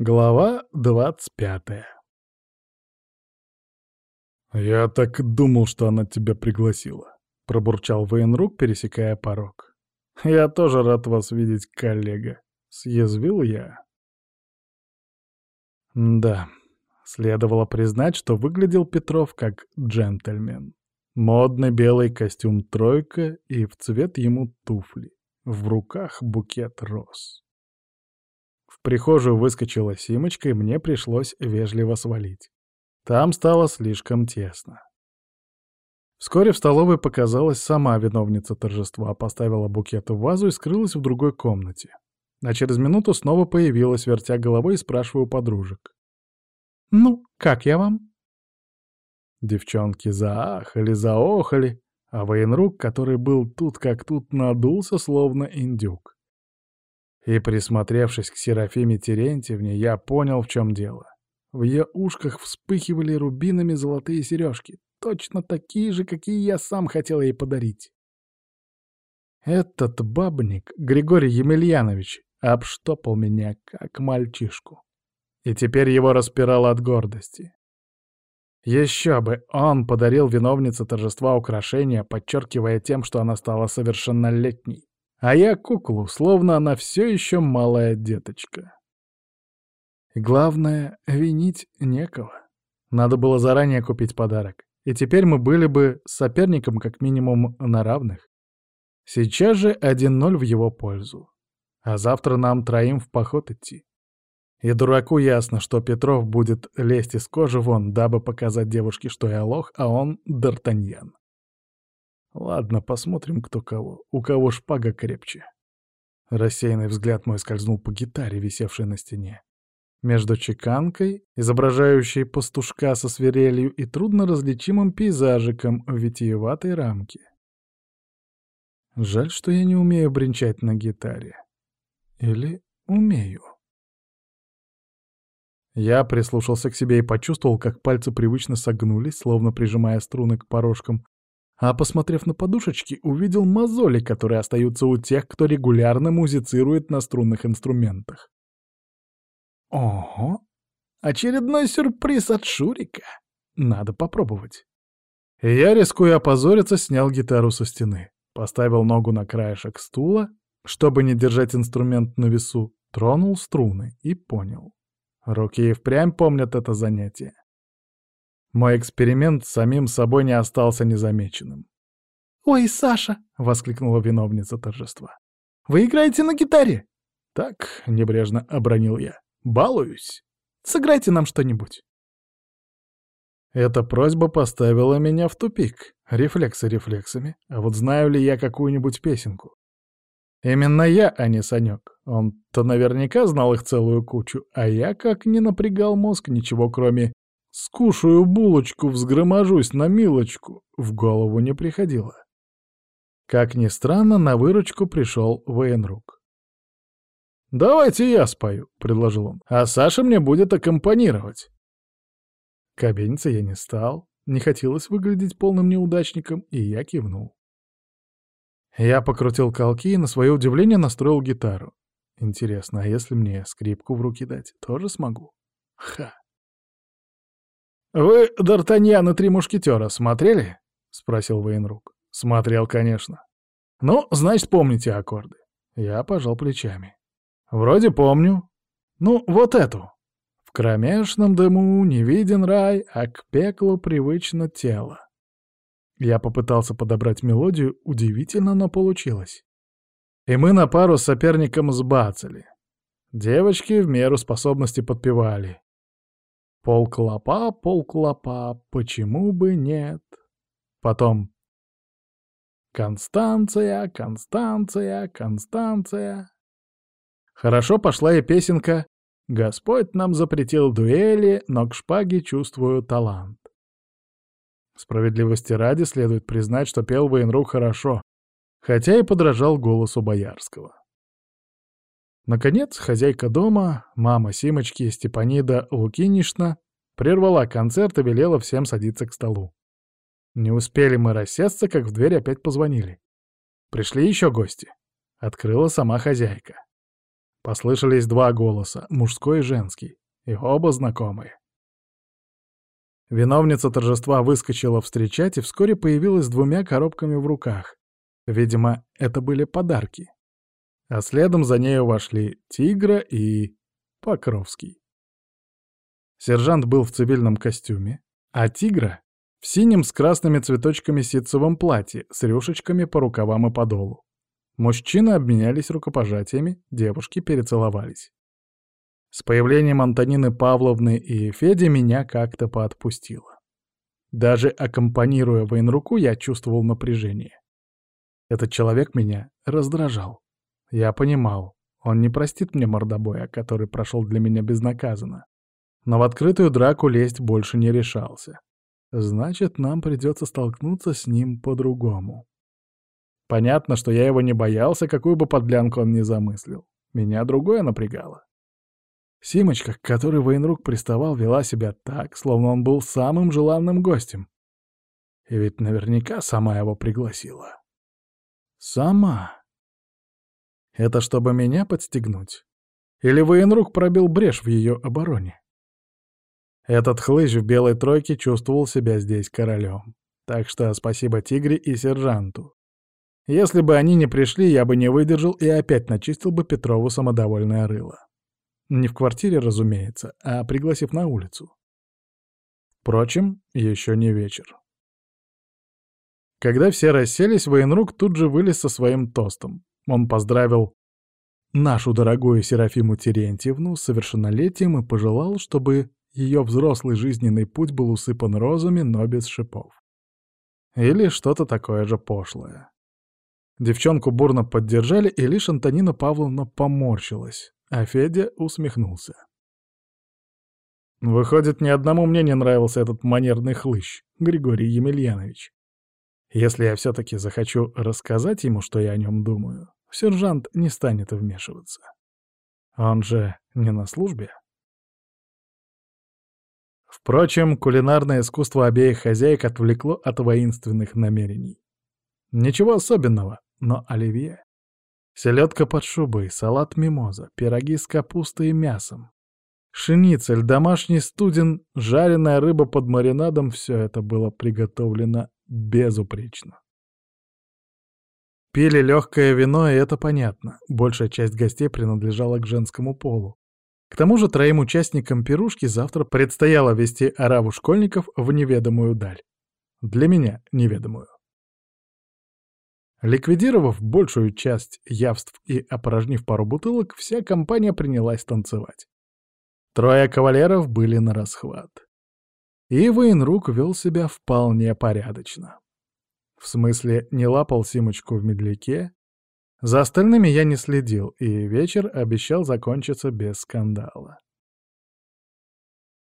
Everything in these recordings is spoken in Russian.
Глава двадцать пятая «Я так думал, что она тебя пригласила», — пробурчал военрук, пересекая порог. «Я тоже рад вас видеть, коллега», — съязвил я. Да, следовало признать, что выглядел Петров как джентльмен. Модный белый костюм «тройка» и в цвет ему туфли. В руках букет роз. Прихожую выскочила Симочка, и мне пришлось вежливо свалить. Там стало слишком тесно. Вскоре в столовой показалась сама виновница торжества, поставила букет в вазу и скрылась в другой комнате. А через минуту снова появилась, вертя головой и спрашиваю подружек. «Ну, как я вам?» Девчонки заахали, заохали, а военрук, который был тут как тут, надулся, словно индюк. И, присмотревшись к Серафиме Терентьевне, я понял, в чем дело. В ее ушках вспыхивали рубинами золотые сережки, точно такие же, какие я сам хотел ей подарить. Этот бабник, Григорий Емельянович, обштопал меня, как мальчишку. И теперь его распирало от гордости. Еще бы, он подарил виновнице торжества украшения, подчеркивая тем, что она стала совершеннолетней. А я куклу, словно она все еще малая деточка. Главное, винить некого. Надо было заранее купить подарок. И теперь мы были бы соперником как минимум на равных. Сейчас же 1-0 в его пользу. А завтра нам троим в поход идти. И дураку ясно, что Петров будет лезть из кожи вон, дабы показать девушке, что я лох, а он — Д'Артаньян. Ладно, посмотрим, кто кого. У кого шпага крепче. Рассеянный взгляд мой скользнул по гитаре, висевшей на стене. Между чеканкой, изображающей пастушка со свирелью, и трудно различимым пейзажиком в витиеватой рамке. Жаль, что я не умею бренчать на гитаре. Или умею? Я прислушался к себе и почувствовал, как пальцы привычно согнулись, словно прижимая струны к порожкам, а, посмотрев на подушечки, увидел мозоли, которые остаются у тех, кто регулярно музицирует на струнных инструментах. Ого! Очередной сюрприз от Шурика. Надо попробовать. я, рискуя опозориться, снял гитару со стены, поставил ногу на краешек стула, чтобы не держать инструмент на весу, тронул струны и понял. Руки и впрямь помнят это занятие. Мой эксперимент самим собой не остался незамеченным. «Ой, Саша!» — воскликнула виновница торжества. «Вы играете на гитаре?» «Так», — небрежно обронил я. «Балуюсь. Сыграйте нам что-нибудь». Эта просьба поставила меня в тупик. Рефлексы рефлексами. А вот знаю ли я какую-нибудь песенку? Именно я, а не Санек. Он-то наверняка знал их целую кучу, а я, как не напрягал мозг, ничего кроме «скушаю булочку, взгроможусь на милочку» в голову не приходило. Как ни странно, на выручку пришел военрук. «Давайте я спою», — предложил он, — «а Саша мне будет аккомпанировать». Кабениться я не стал, не хотелось выглядеть полным неудачником, и я кивнул. Я покрутил колки и, на свое удивление, настроил гитару. Интересно, а если мне скрипку в руки дать, тоже смогу? Ха. «Вы «Д'Артаньян и три мушкетера» смотрели?» — спросил военрук. «Смотрел, конечно». «Ну, значит, помните аккорды». Я пожал плечами. «Вроде помню. Ну, вот эту. В кромешном дыму не виден рай, а к пеклу привычно тело. Я попытался подобрать мелодию, удивительно, но получилось. И мы на пару с соперником сбацали. Девочки в меру способности подпевали. Пол-клопа, пол-клопа, почему бы нет? Потом Констанция, Констанция, Констанция. Хорошо пошла и песенка «Господь нам запретил дуэли, но к шпаге чувствую талант». Справедливости ради следует признать, что пел военрук хорошо, хотя и подражал голосу Боярского. Наконец, хозяйка дома, мама Симочки Степанида Лукинишна, прервала концерт и велела всем садиться к столу. Не успели мы рассесться, как в дверь опять позвонили. Пришли еще гости. Открыла сама хозяйка. Послышались два голоса, мужской и женский, и оба знакомые. Виновница торжества выскочила встречать и вскоре появилась с двумя коробками в руках. Видимо, это были подарки. А следом за нею вошли Тигра и Покровский. Сержант был в цивильном костюме, а Тигра — в синем с красными цветочками ситцевом платье с рюшечками по рукавам и подолу. Мужчины обменялись рукопожатиями, девушки перецеловались. С появлением Антонины Павловны и Феди меня как-то поотпустило. Даже аккомпанируя военруку, я чувствовал напряжение. Этот человек меня раздражал. Я понимал, он не простит мне мордобоя, который прошел для меня безнаказанно. Но в открытую драку лезть больше не решался. Значит, нам придется столкнуться с ним по-другому. Понятно, что я его не боялся, какую бы подлянку он ни замыслил. Меня другое напрягало. Симочка, к которой военрук приставал, вела себя так, словно он был самым желанным гостем. И ведь наверняка сама его пригласила. Сама. Это чтобы меня подстегнуть? Или военрук пробил брешь в ее обороне? Этот хлыщ в белой тройке чувствовал себя здесь королем. Так что спасибо Тигре и сержанту. Если бы они не пришли, я бы не выдержал и опять начистил бы Петрову самодовольное рыло. Не в квартире, разумеется, а пригласив на улицу. Впрочем, еще не вечер. Когда все расселись, военрук тут же вылез со своим тостом. Он поздравил нашу дорогую Серафиму Терентьевну с совершеннолетием и пожелал, чтобы ее взрослый жизненный путь был усыпан розами, но без шипов. Или что-то такое же пошлое. Девчонку бурно поддержали, и лишь Антонина Павловна поморщилась, а Федя усмехнулся. Выходит, ни одному мне не нравился этот манерный хлыщ, Григорий Емельянович. Если я все-таки захочу рассказать ему, что я о нем думаю, сержант не станет вмешиваться. Он же не на службе. Впрочем, кулинарное искусство обеих хозяек отвлекло от воинственных намерений. Ничего особенного, но оливье. Селедка под шубой, салат мимоза, пироги с капустой и мясом. Шницель, домашний студен, жареная рыба под маринадом — все это было приготовлено безупречно. Пили легкое вино, и это понятно. Большая часть гостей принадлежала к женскому полу. К тому же троим участникам пирушки завтра предстояло вести ораву школьников в неведомую даль. Для меня неведомую. Ликвидировав большую часть явств и опорожнив пару бутылок, вся компания принялась танцевать. Трое кавалеров были на расхват. И военрук вел себя вполне порядочно. В смысле, не лапал Симочку в медляке. За остальными я не следил, и вечер обещал закончиться без скандала.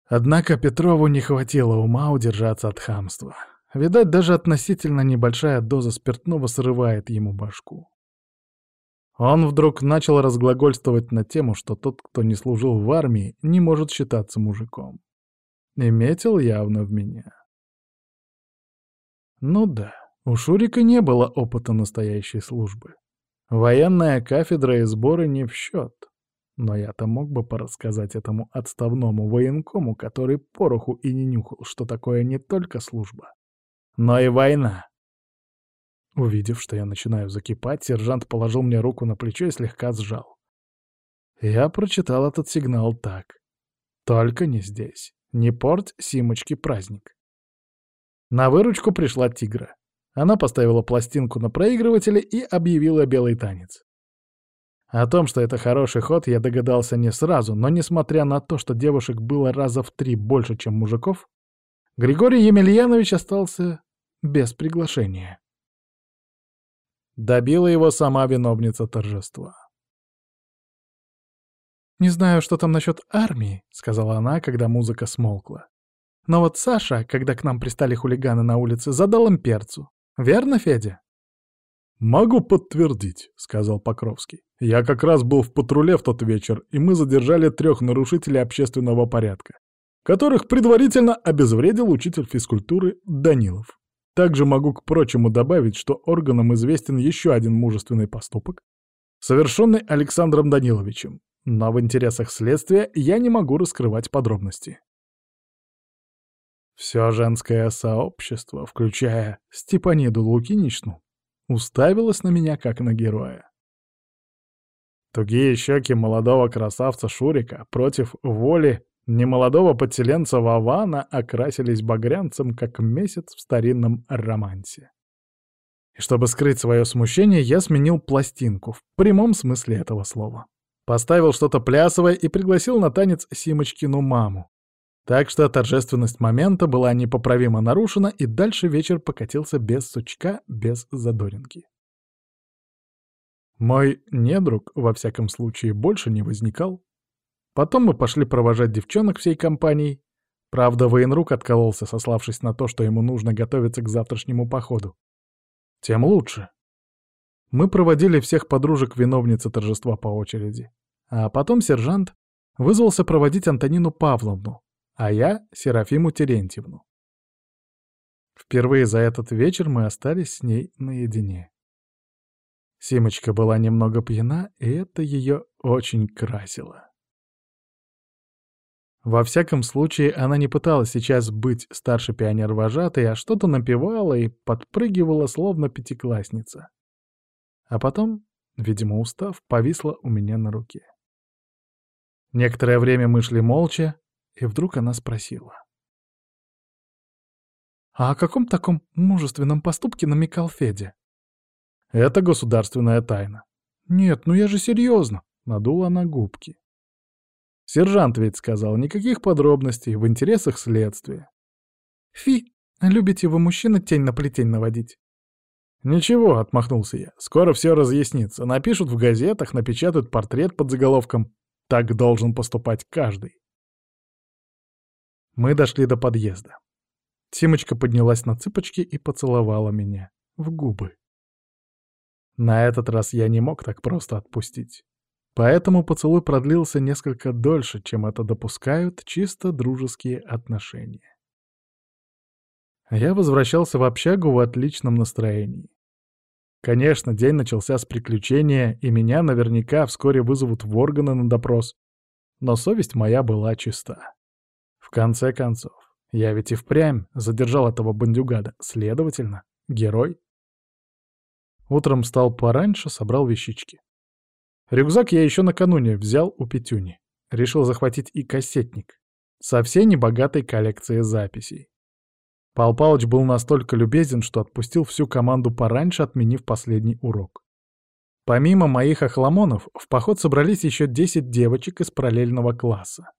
Однако Петрову не хватило ума удержаться от хамства. Видать, даже относительно небольшая доза спиртного срывает ему башку. Он вдруг начал разглагольствовать на тему, что тот, кто не служил в армии, не может считаться мужиком. И метил явно в меня. Ну да, у Шурика не было опыта настоящей службы. Военная кафедра и сборы не в счет. Но я-то мог бы порассказать этому отставному военкому, который пороху и не нюхал, что такое не только служба, но и война. Увидев, что я начинаю закипать, сержант положил мне руку на плечо и слегка сжал. Я прочитал этот сигнал так. Только не здесь. Не порть Симочке праздник. На выручку пришла тигра. Она поставила пластинку на проигрывателе и объявила белый танец. О том, что это хороший ход, я догадался не сразу, но несмотря на то, что девушек было раза в три больше, чем мужиков, Григорий Емельянович остался без приглашения. Добила его сама виновница торжества. «Не знаю, что там насчет армии», — сказала она, когда музыка смолкла. «Но вот Саша, когда к нам пристали хулиганы на улице, задал им перцу. Верно, Федя?» «Могу подтвердить», — сказал Покровский. «Я как раз был в патруле в тот вечер, и мы задержали трех нарушителей общественного порядка которых предварительно обезвредил учитель физкультуры Данилов. Также могу к прочему добавить, что органам известен еще один мужественный поступок, совершенный Александром Даниловичем, но в интересах следствия я не могу раскрывать подробности. Все женское сообщество, включая Степаниду Лукиничну, уставилось на меня как на героя. Тугие щеки молодого красавца Шурика против воли немолодого подселенца Вавана окрасились багрянцем, как месяц в старинном романсе. И чтобы скрыть свое смущение, я сменил пластинку, в прямом смысле этого слова. Поставил что-то плясовое и пригласил на танец Симочкину маму. Так что торжественность момента была непоправимо нарушена, и дальше вечер покатился без сучка, без задоринки. Мой недруг, во всяком случае, больше не возникал. Потом мы пошли провожать девчонок всей компанией. Правда, военрук откололся, сославшись на то, что ему нужно готовиться к завтрашнему походу. Тем лучше. Мы проводили всех подружек виновницы торжества по очереди. А потом сержант вызвался проводить Антонину Павловну, а я — Серафиму Терентьевну. Впервые за этот вечер мы остались с ней наедине. Симочка была немного пьяна, и это ее очень красило. Во всяком случае, она не пыталась сейчас быть старше пионер-вожатой, а что-то напевала и подпрыгивала, словно пятиклассница. А потом, видимо, устав, повисла у меня на руке. Некоторое время мы шли молча, и вдруг она спросила. «А о каком таком мужественном поступке намекал Федя?» Это государственная тайна. Нет, ну я же серьезно. Надула она губки. Сержант ведь сказал, никаких подробностей, в интересах следствия. Фи, любите вы, мужчина, тень на плетень наводить. «Ничего», — отмахнулся я, — «скоро все разъяснится. Напишут в газетах, напечатают портрет под заголовком «Так должен поступать каждый». Мы дошли до подъезда. Тимочка поднялась на цыпочки и поцеловала меня в губы. На этот раз я не мог так просто отпустить. Поэтому поцелуй продлился несколько дольше, чем это допускают чисто дружеские отношения. Я возвращался в общагу в отличном настроении. Конечно, день начался с приключения, и меня наверняка вскоре вызовут в органы на допрос. Но совесть моя была чиста. Конце концов, я ведь и впрямь задержал этого бандюгада, следовательно, герой. Утром встал пораньше, собрал вещички. Рюкзак я еще накануне взял у Петюни. Решил захватить и кассетник. Со всей небогатой коллекцией записей. Пал Палыч был настолько любезен, что отпустил всю команду пораньше, отменив последний урок. Помимо моих охламонов, в поход собрались еще 10 девочек из параллельного класса.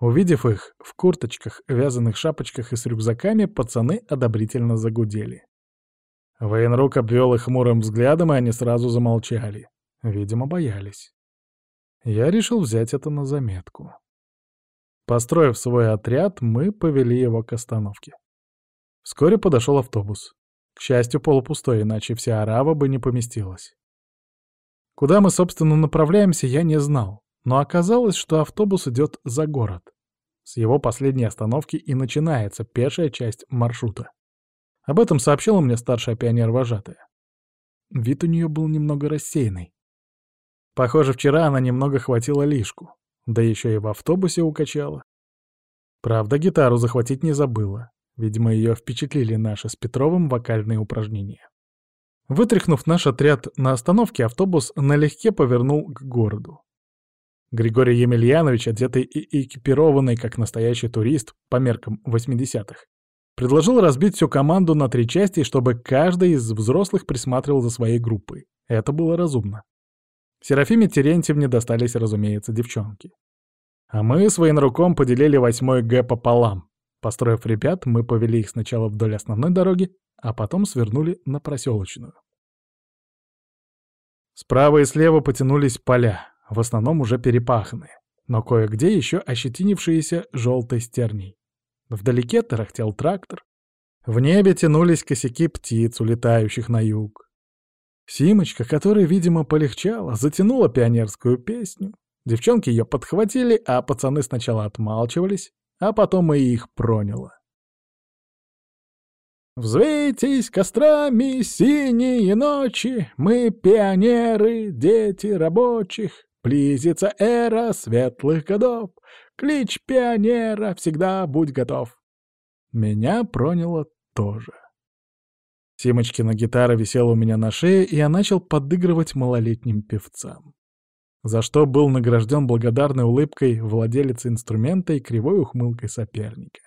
Увидев их в курточках, вязаных шапочках и с рюкзаками, пацаны одобрительно загудели. Военрук обвел их хмурым взглядом, и они сразу замолчали. Видимо, боялись. Я решил взять это на заметку. Построив свой отряд, мы повели его к остановке. Вскоре подошел автобус. К счастью, полупустой, иначе вся арава бы не поместилась. Куда мы, собственно, направляемся, я не знал, но оказалось, что автобус идет за город. С его последней остановки и начинается пешая часть маршрута. Об этом сообщила мне старшая пионер-вожатая. Вид у нее был немного рассеянный. Похоже, вчера она немного хватила лишку, да еще и в автобусе укачала. Правда, гитару захватить не забыла. Видимо, ее впечатлили наши с Петровым вокальные упражнения. Вытряхнув наш отряд на остановке, автобус налегке повернул к городу. Григорий Емельянович, одетый и экипированный как настоящий турист по меркам 80-х, Предложил разбить всю команду на три части, чтобы каждый из взрослых присматривал за своей группой. Это было разумно. Серафиме Терентьевне достались, разумеется, девчонки. А мы с военруком поделили восьмой Г пополам. Построив ребят, мы повели их сначала вдоль основной дороги, а потом свернули на проселочную. Справа и слева потянулись поля, в основном уже перепаханные, но кое-где еще ощетинившиеся желтой стерней. Вдалеке тарахтел трактор. В небе тянулись косяки птиц, улетающих на юг. Симочка, которой, видимо, полегчало, затянула пионерскую песню. Девчонки ее подхватили, а пацаны сначала отмалчивались, а потом и их проняло. Взвейтесь кострами синие ночи, Мы пионеры, дети рабочих, Близится эра светлых годов, Клич пионера, всегда будь готов. Меня проняло тоже. Симочкина гитара висела у меня на шее, и я начал подыгрывать малолетним певцам. За что был награжден благодарной улыбкой владелицы инструмента и кривой ухмылкой соперника.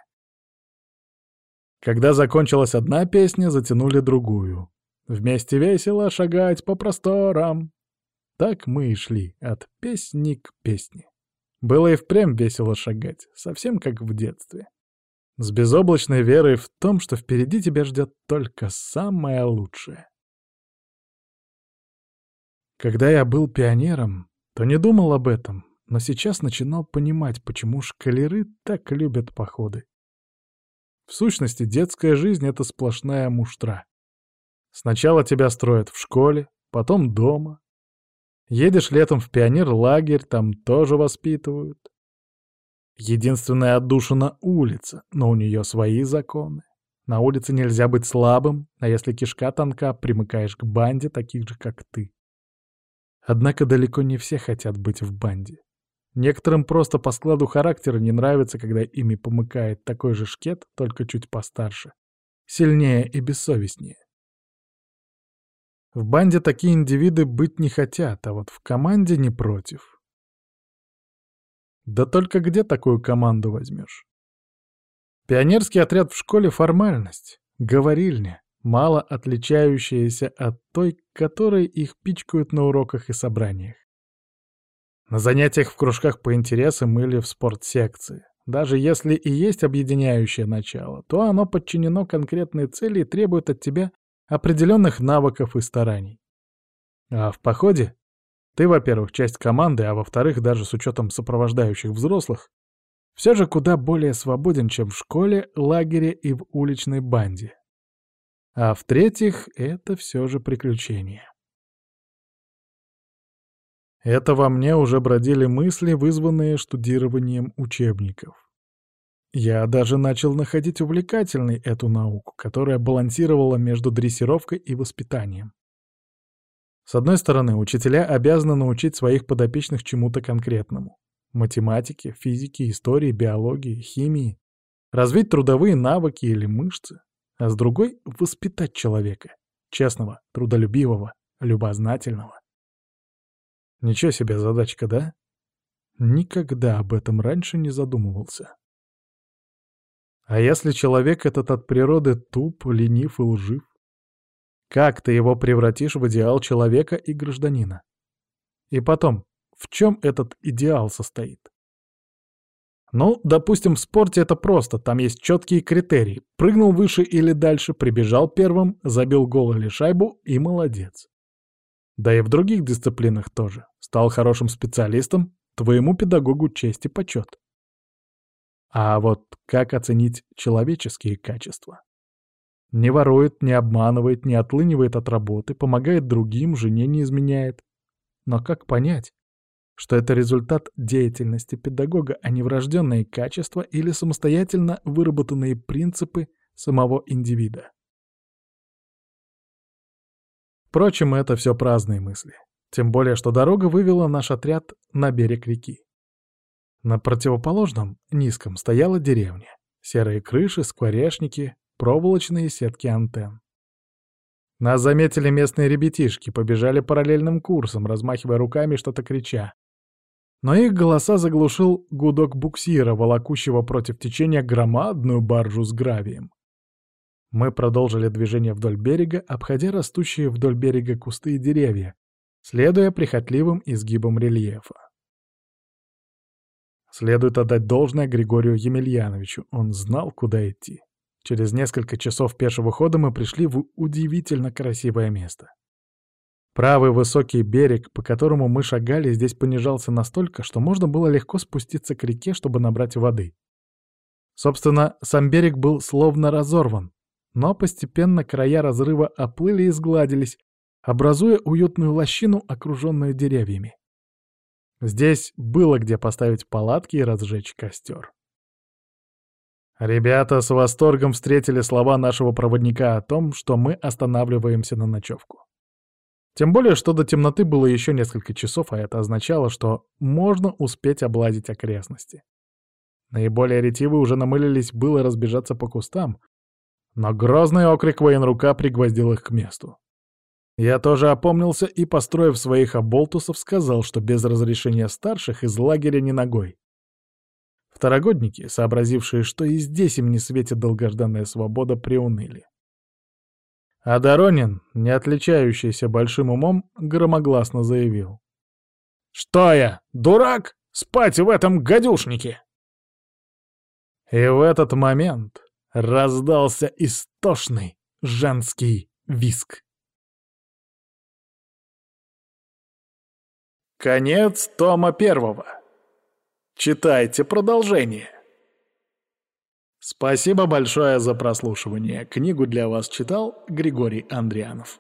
Когда закончилась одна песня, затянули другую. Вместе весело шагать по просторам. Так мы и шли от песни к песне. Было и впрямь весело шагать, совсем как в детстве. С безоблачной верой в том, что впереди тебя ждет только самое лучшее. Когда я был пионером, то не думал об этом, но сейчас начинал понимать, почему шкалеры так любят походы. В сущности, детская жизнь — это сплошная муштра. Сначала тебя строят в школе, потом дома. Едешь летом в пионер-лагерь, там тоже воспитывают. Единственная отдушина — улица, но у нее свои законы. На улице нельзя быть слабым, а если кишка тонка, примыкаешь к банде таких же, как ты. Однако далеко не все хотят быть в банде. Некоторым просто по складу характера не нравится, когда ими помыкает такой же шкет, только чуть постарше. Сильнее и бессовестнее. В банде такие индивиды быть не хотят, а вот в команде не против. Да только где такую команду возьмешь? Пионерский отряд в школе — формальность, говорильня, мало отличающаяся от той, которой их пичкают на уроках и собраниях. На занятиях в кружках по интересам или в спортсекции. Даже если и есть объединяющее начало, то оно подчинено конкретной цели и требует от тебя определенных навыков и стараний. А в походе ты, во-первых, часть команды, а во-вторых, даже с учетом сопровождающих взрослых, все же куда более свободен, чем в школе, лагере и в уличной банде. А в-третьих, это все же приключение. Это во мне уже бродили мысли, вызванные штудированием учебников. Я даже начал находить увлекательной эту науку, которая балансировала между дрессировкой и воспитанием. С одной стороны, учителя обязаны научить своих подопечных чему-то конкретному. Математике, физике, истории, биологии, химии. Развить трудовые навыки или мышцы. А с другой — воспитать человека. Честного, трудолюбивого, любознательного. Ничего себе задачка, да? Никогда об этом раньше не задумывался. А если человек этот от природы туп, ленив и лжив? Как ты его превратишь в идеал человека и гражданина? И потом, в чем этот идеал состоит? Ну, допустим, в спорте это просто, там есть четкие критерии. Прыгнул выше или дальше, прибежал первым, забил гол или шайбу и молодец. Да и в других дисциплинах тоже. Стал хорошим специалистом, твоему педагогу честь и почет. А вот как оценить человеческие качества? Не ворует, не обманывает, не отлынивает от работы, помогает другим, жене не изменяет. Но как понять, что это результат деятельности педагога, а не врожденные качества или самостоятельно выработанные принципы самого индивида? Впрочем, это все праздные мысли. Тем более, что дорога вывела наш отряд на берег реки. На противоположном, низком, стояла деревня. Серые крыши, скворечники, проволочные сетки антенн. Нас заметили местные ребятишки, побежали параллельным курсом, размахивая руками, что-то крича. Но их голоса заглушил гудок буксира, волокущего против течения громадную баржу с гравием. Мы продолжили движение вдоль берега, обходя растущие вдоль берега кусты и деревья, следуя прихотливым изгибам рельефа. Следует отдать должное Григорию Емельяновичу, он знал, куда идти. Через несколько часов пешего хода мы пришли в удивительно красивое место. Правый высокий берег, по которому мы шагали, здесь понижался настолько, что можно было легко спуститься к реке, чтобы набрать воды. Собственно, сам берег был словно разорван, но постепенно края разрыва оплыли и сгладились, образуя уютную лощину, окруженную деревьями. Здесь было где поставить палатки и разжечь костер. Ребята с восторгом встретили слова нашего проводника о том, что мы останавливаемся на ночевку. Тем более, что до темноты было еще несколько часов, а это означало, что можно успеть облазить окрестности. Наиболее ретивые уже намылились было разбежаться по кустам, но грозный окрик военрука пригвоздил их к месту. Я тоже опомнился и, построив своих оболтусов, сказал, что без разрешения старших из лагеря не ногой. Второгодники, сообразившие, что и здесь им не светит долгожданная свобода, приуныли. А Доронин, не отличающийся большим умом, громогласно заявил. «Что я, дурак? Спать в этом гадюшнике!» И в этот момент раздался истошный женский виск. Конец тома первого. Читайте продолжение. Спасибо большое за прослушивание. Книгу для вас читал Григорий Андрианов.